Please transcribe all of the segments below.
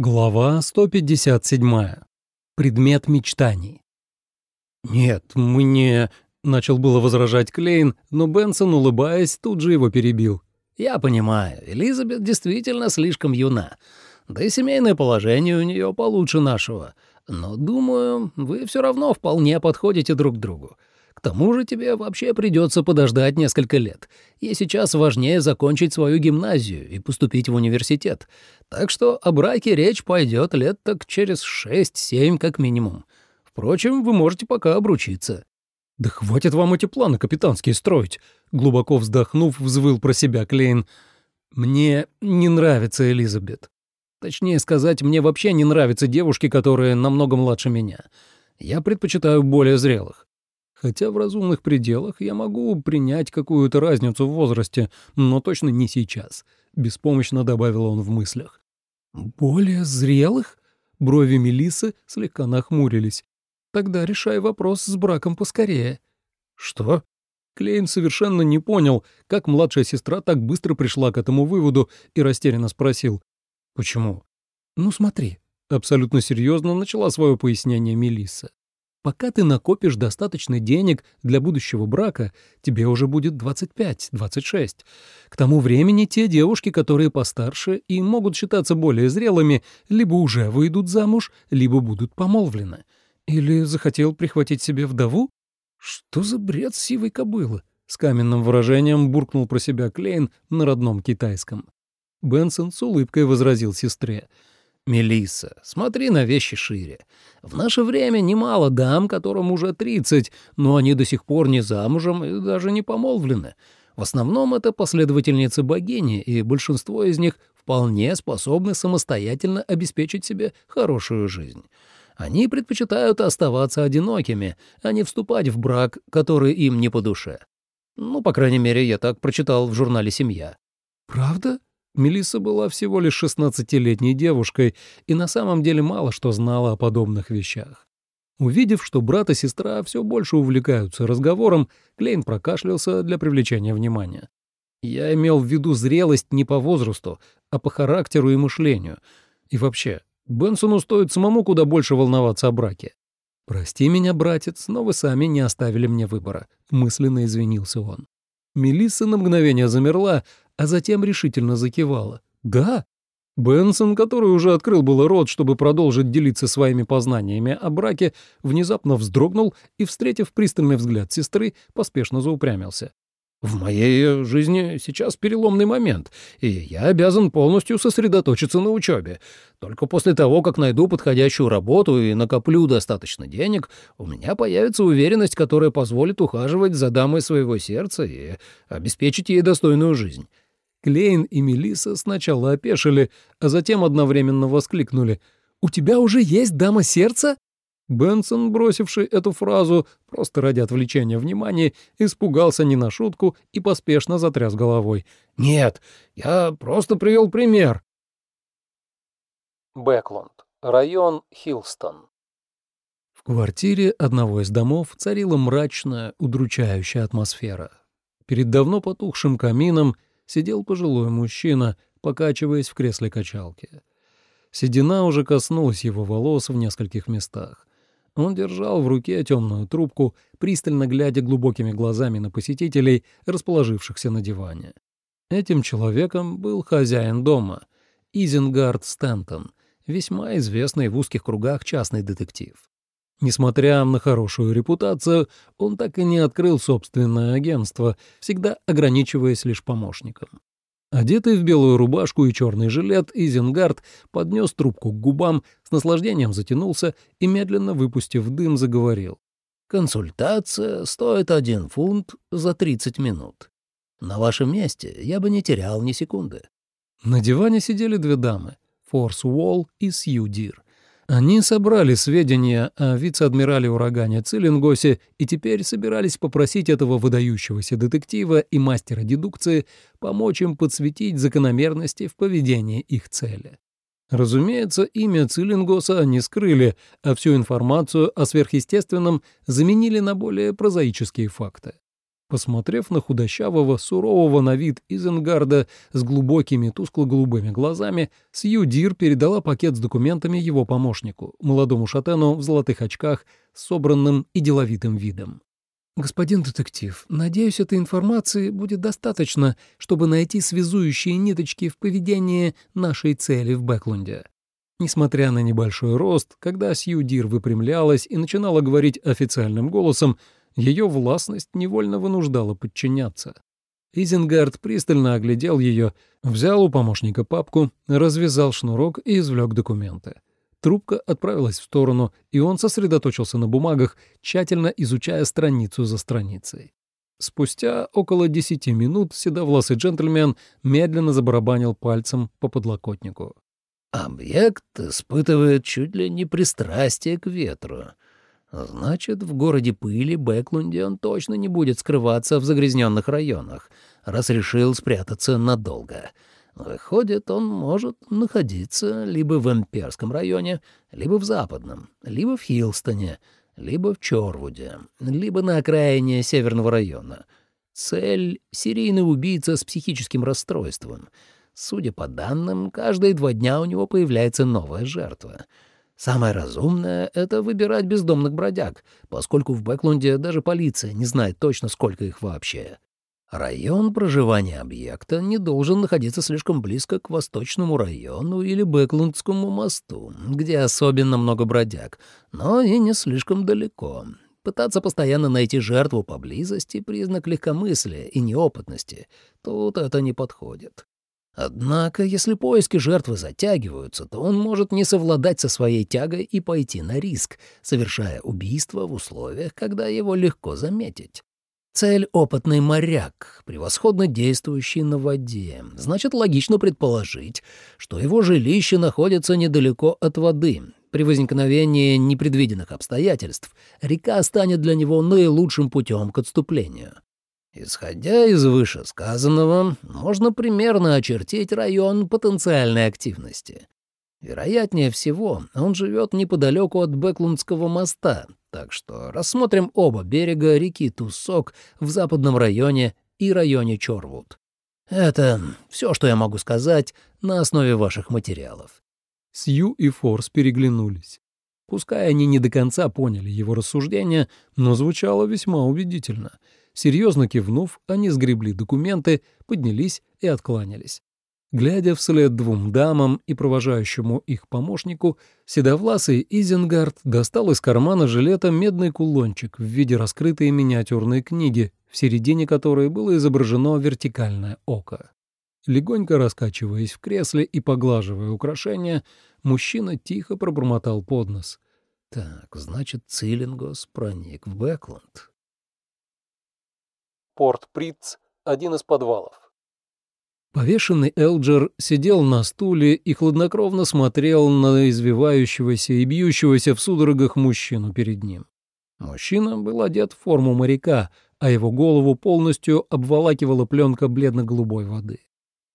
Глава 157. Предмет мечтаний. «Нет, мы не...» — начал было возражать Клейн, но Бенсон, улыбаясь, тут же его перебил. «Я понимаю, Элизабет действительно слишком юна, да и семейное положение у нее получше нашего, но, думаю, вы все равно вполне подходите друг другу. К тому же тебе вообще придется подождать несколько лет. Ей сейчас важнее закончить свою гимназию и поступить в университет. Так что о браке речь пойдет лет так через шесть-семь как минимум. Впрочем, вы можете пока обручиться». «Да хватит вам эти планы капитанские строить!» Глубоко вздохнув, взвыл про себя Клейн. «Мне не нравится Элизабет. Точнее сказать, мне вообще не нравятся девушки, которые намного младше меня. Я предпочитаю более зрелых. Хотя в разумных пределах я могу принять какую-то разницу в возрасте, но точно не сейчас», — беспомощно добавил он в мыслях. «Более зрелых?» Брови Мелисы слегка нахмурились. «Тогда решай вопрос с браком поскорее». «Что?» Клейн совершенно не понял, как младшая сестра так быстро пришла к этому выводу и растерянно спросил. «Почему?» «Ну смотри», — абсолютно серьезно начала свое пояснение Мелисса. Пока ты накопишь достаточно денег для будущего брака, тебе уже будет 25-26. К тому времени те девушки, которые постарше и могут считаться более зрелыми, либо уже выйдут замуж, либо будут помолвлены. Или захотел прихватить себе вдову? Что за бред сивой кобылы? С каменным выражением буркнул про себя Клейн на родном китайском. Бенсон с улыбкой возразил сестре — Мелисса, смотри на вещи шире. В наше время немало дам, которым уже 30, но они до сих пор не замужем и даже не помолвлены. В основном это последовательницы богини, и большинство из них вполне способны самостоятельно обеспечить себе хорошую жизнь. Они предпочитают оставаться одинокими, а не вступать в брак, который им не по душе. Ну, по крайней мере, я так прочитал в журнале «Семья». «Правда?» Мелисса была всего лишь шестнадцатилетней девушкой и на самом деле мало что знала о подобных вещах. Увидев, что брат и сестра все больше увлекаются разговором, Клейн прокашлялся для привлечения внимания. Я имел в виду зрелость не по возрасту, а по характеру и мышлению. И вообще, Бенсону стоит самому куда больше волноваться о браке. «Прости меня, братец, но вы сами не оставили мне выбора», — мысленно извинился он. Мелисса на мгновение замерла, а затем решительно закивала. «Да». Бенсон, который уже открыл было рот, чтобы продолжить делиться своими познаниями о браке, внезапно вздрогнул и, встретив пристальный взгляд сестры, поспешно заупрямился. В моей жизни сейчас переломный момент, и я обязан полностью сосредоточиться на учебе. Только после того, как найду подходящую работу и накоплю достаточно денег, у меня появится уверенность, которая позволит ухаживать за дамой своего сердца и обеспечить ей достойную жизнь». Клейн и Мелиса сначала опешили, а затем одновременно воскликнули. «У тебя уже есть дама сердца?» Бенсон, бросивший эту фразу просто ради отвлечения внимания, испугался не на шутку и поспешно затряс головой. «Нет, я просто привел пример». Бэклунд, район Хилстон. В квартире одного из домов царила мрачная, удручающая атмосфера. Перед давно потухшим камином сидел пожилой мужчина, покачиваясь в кресле качалки. Седина уже коснулась его волос в нескольких местах. Он держал в руке темную трубку, пристально глядя глубокими глазами на посетителей, расположившихся на диване. Этим человеком был хозяин дома, Изенгард Стентон, весьма известный в узких кругах частный детектив. Несмотря на хорошую репутацию, он так и не открыл собственное агентство, всегда ограничиваясь лишь помощником. Одетый в белую рубашку и черный жилет, Изенгард поднес трубку к губам, с наслаждением затянулся и, медленно выпустив дым, заговорил. «Консультация стоит один фунт за 30 минут. На вашем месте я бы не терял ни секунды». На диване сидели две дамы — Форс Уолл и Сью Дир. Они собрали сведения о вице-адмирале урагане Циллингосе и теперь собирались попросить этого выдающегося детектива и мастера дедукции помочь им подсветить закономерности в поведении их цели. Разумеется, имя Циллингоса они скрыли, а всю информацию о сверхъестественном заменили на более прозаические факты. Посмотрев на худощавого, сурового на вид Изенгарда с глубокими тускло-голубыми глазами, Сью Дир передала пакет с документами его помощнику, молодому шатену в золотых очках, с собранным и деловитым видом. «Господин детектив, надеюсь, этой информации будет достаточно, чтобы найти связующие ниточки в поведении нашей цели в Бэклунде». Несмотря на небольшой рост, когда Сью Дир выпрямлялась и начинала говорить официальным голосом, ее властность невольно вынуждала подчиняться. Изенгард пристально оглядел ее, взял у помощника папку, развязал шнурок и извлек документы. Трубка отправилась в сторону, и он сосредоточился на бумагах, тщательно изучая страницу за страницей. Спустя около десяти минут седовласый джентльмен медленно забарабанил пальцем по подлокотнику. «Объект испытывает чуть ли не пристрастие к ветру», Значит, в городе пыли Бэклунде он точно не будет скрываться в загрязненных районах, раз решил спрятаться надолго. Выходит, он может находиться либо в Имперском районе, либо в Западном, либо в Хилстоне, либо в Чорвуде, либо на окраине Северного района. Цель — серийный убийца с психическим расстройством. Судя по данным, каждые два дня у него появляется новая жертва — Самое разумное — это выбирать бездомных бродяг, поскольку в Бэклунде даже полиция не знает точно, сколько их вообще. Район проживания объекта не должен находиться слишком близко к Восточному району или Бэклундскому мосту, где особенно много бродяг, но и не слишком далеко. Пытаться постоянно найти жертву поблизости — признак легкомыслия и неопытности. Тут это не подходит. Однако, если поиски жертвы затягиваются, то он может не совладать со своей тягой и пойти на риск, совершая убийство в условиях, когда его легко заметить. Цель — опытный моряк, превосходно действующий на воде. Значит, логично предположить, что его жилище находится недалеко от воды. При возникновении непредвиденных обстоятельств река станет для него наилучшим путем к отступлению. Исходя из вышесказанного, можно примерно очертить район потенциальной активности. Вероятнее всего, он живет неподалеку от Бэклундского моста, так что рассмотрим оба берега реки Туссок в западном районе и районе Чорвуд. Это все, что я могу сказать на основе ваших материалов. Сью и Форс переглянулись. Пускай они не до конца поняли его рассуждения, но звучало весьма убедительно — Серьезно кивнув, они сгребли документы, поднялись и откланялись. Глядя вслед двум дамам и провожающему их помощнику, седовласый Изенгард достал из кармана жилета медный кулончик в виде раскрытой миниатюрной книги, в середине которой было изображено вертикальное око. Легонько раскачиваясь в кресле и поглаживая украшения, мужчина тихо пробормотал под нос. «Так, значит, Циллингос проник в Бэкланд. Порт Притц, один из подвалов. Повешенный Элджер сидел на стуле и хладнокровно смотрел на извивающегося и бьющегося в судорогах мужчину перед ним. Мужчина был одет в форму моряка, а его голову полностью обволакивала пленка бледно-голубой воды.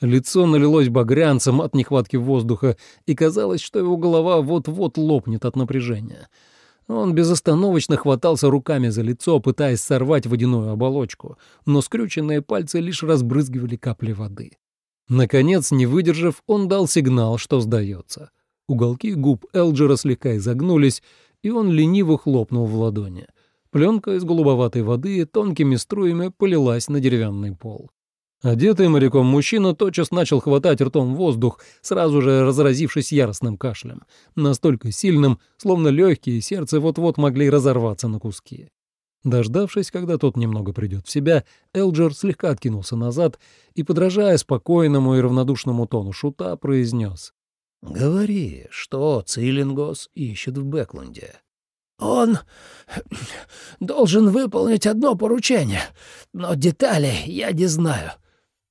Лицо налилось багрянцем от нехватки воздуха, и казалось, что его голова вот-вот лопнет от напряжения — он безостановочно хватался руками за лицо, пытаясь сорвать водяную оболочку, но скрюченные пальцы лишь разбрызгивали капли воды. Наконец, не выдержав, он дал сигнал, что сдается. Уголки губ Элджера слегка изогнулись, и он лениво хлопнул в ладони. Пленка из голубоватой воды тонкими струями полилась на деревянный пол. Одетый моряком мужчина тотчас начал хватать ртом воздух, сразу же разразившись яростным кашлем, настолько сильным, словно легкие сердце вот-вот могли разорваться на куски. Дождавшись, когда тот немного придет в себя, Элджер слегка откинулся назад и, подражая спокойному и равнодушному тону шута, произнес. «Говори, что Цилингос ищет в Бэклунде?» «Он должен выполнить одно поручение, но детали я не знаю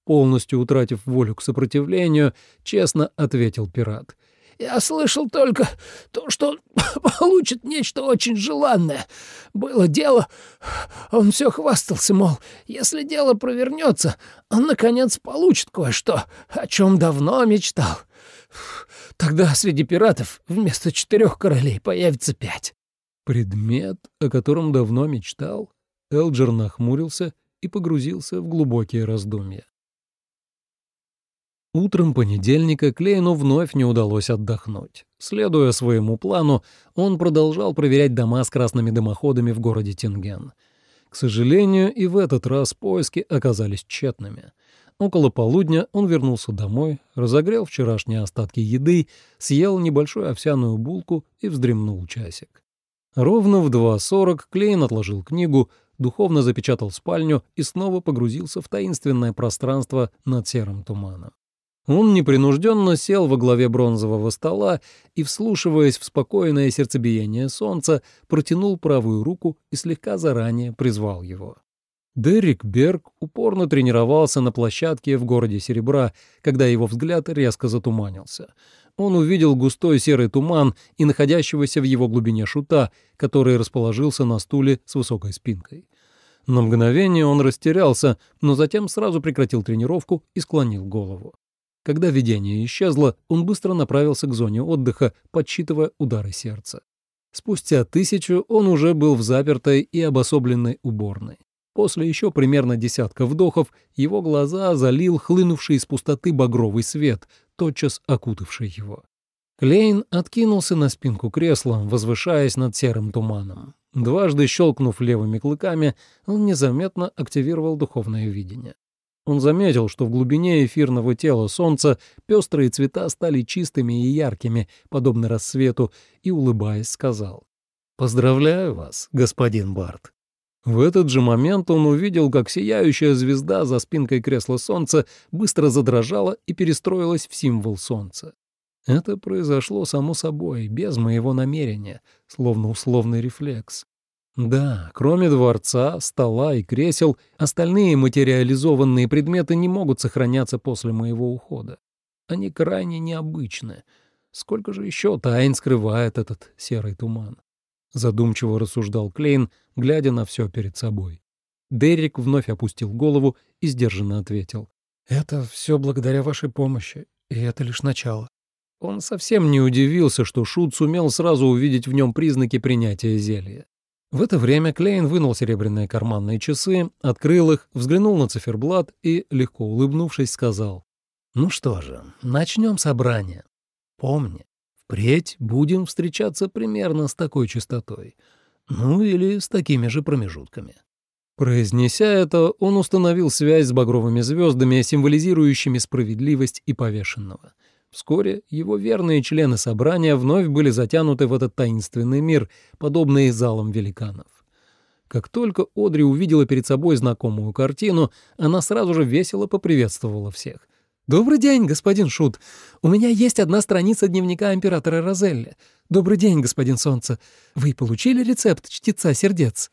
полностью утратив волю к сопротивлению, честно ответил пират. «Я слышал только то, что он получит нечто очень желанное. Было дело, он все хвастался, мол, если дело провернется, он, наконец, получит кое-что, о чем давно мечтал. Тогда среди пиратов вместо четырех королей появится пять». «Предмет, о котором давно мечтал?» Элджер нахмурился и погрузился в глубокие раздумья. Утром понедельника Клейну вновь не удалось отдохнуть. Следуя своему плану, он продолжал проверять дома с красными дымоходами в городе Тинген. К сожалению, и в этот раз поиски оказались тщетными. Около полудня он вернулся домой, разогрел вчерашние остатки еды, съел небольшую овсяную булку и вздремнул часик. Ровно в 2.40 Клейн отложил книгу, духовно запечатал спальню и снова погрузился в таинственное пространство над серым туманом. Он непринужденно сел во главе бронзового стола и, вслушиваясь в спокойное сердцебиение солнца, протянул правую руку и слегка заранее призвал его. Дерек Берг упорно тренировался на площадке в городе Серебра, когда его взгляд резко затуманился. Он увидел густой серый туман и находящегося в его глубине шута, который расположился на стуле с высокой спинкой. На мгновение он растерялся, но затем сразу прекратил тренировку и склонил голову. Когда видение исчезло, он быстро направился к зоне отдыха, подсчитывая удары сердца. Спустя тысячу он уже был в запертой и обособленной уборной. После еще примерно десятка вдохов его глаза залил хлынувший из пустоты багровый свет, тотчас окутавший его. Клейн откинулся на спинку кресла, возвышаясь над серым туманом. Дважды щелкнув левыми клыками, он незаметно активировал духовное видение. Он заметил, что в глубине эфирного тела Солнца пестрые цвета стали чистыми и яркими, подобно рассвету, и, улыбаясь, сказал «Поздравляю вас, господин Барт». В этот же момент он увидел, как сияющая звезда за спинкой кресла Солнца быстро задрожала и перестроилась в символ Солнца. Это произошло само собой, без моего намерения, словно условный рефлекс. Да, кроме дворца, стола и кресел, остальные материализованные предметы не могут сохраняться после моего ухода. Они крайне необычны. Сколько же еще тайн скрывает этот серый туман? Задумчиво рассуждал Клейн, глядя на все перед собой. Дерек вновь опустил голову и сдержанно ответил. «Это все благодаря вашей помощи, и это лишь начало». Он совсем не удивился, что Шут сумел сразу увидеть в нем признаки принятия зелья. В это время Клейн вынул серебряные карманные часы, открыл их, взглянул на циферблат и, легко улыбнувшись, сказал, «Ну что же, начнем собрание. Помни, впредь будем встречаться примерно с такой частотой, ну или с такими же промежутками». Произнеся это, он установил связь с багровыми звездами, символизирующими справедливость и повешенного — Вскоре его верные члены собрания вновь были затянуты в этот таинственный мир, подобный залам великанов. Как только Одри увидела перед собой знакомую картину, она сразу же весело поприветствовала всех. «Добрый день, господин Шут. У меня есть одна страница дневника императора Розелли. Добрый день, господин Солнце. Вы получили рецепт чтеца сердец?»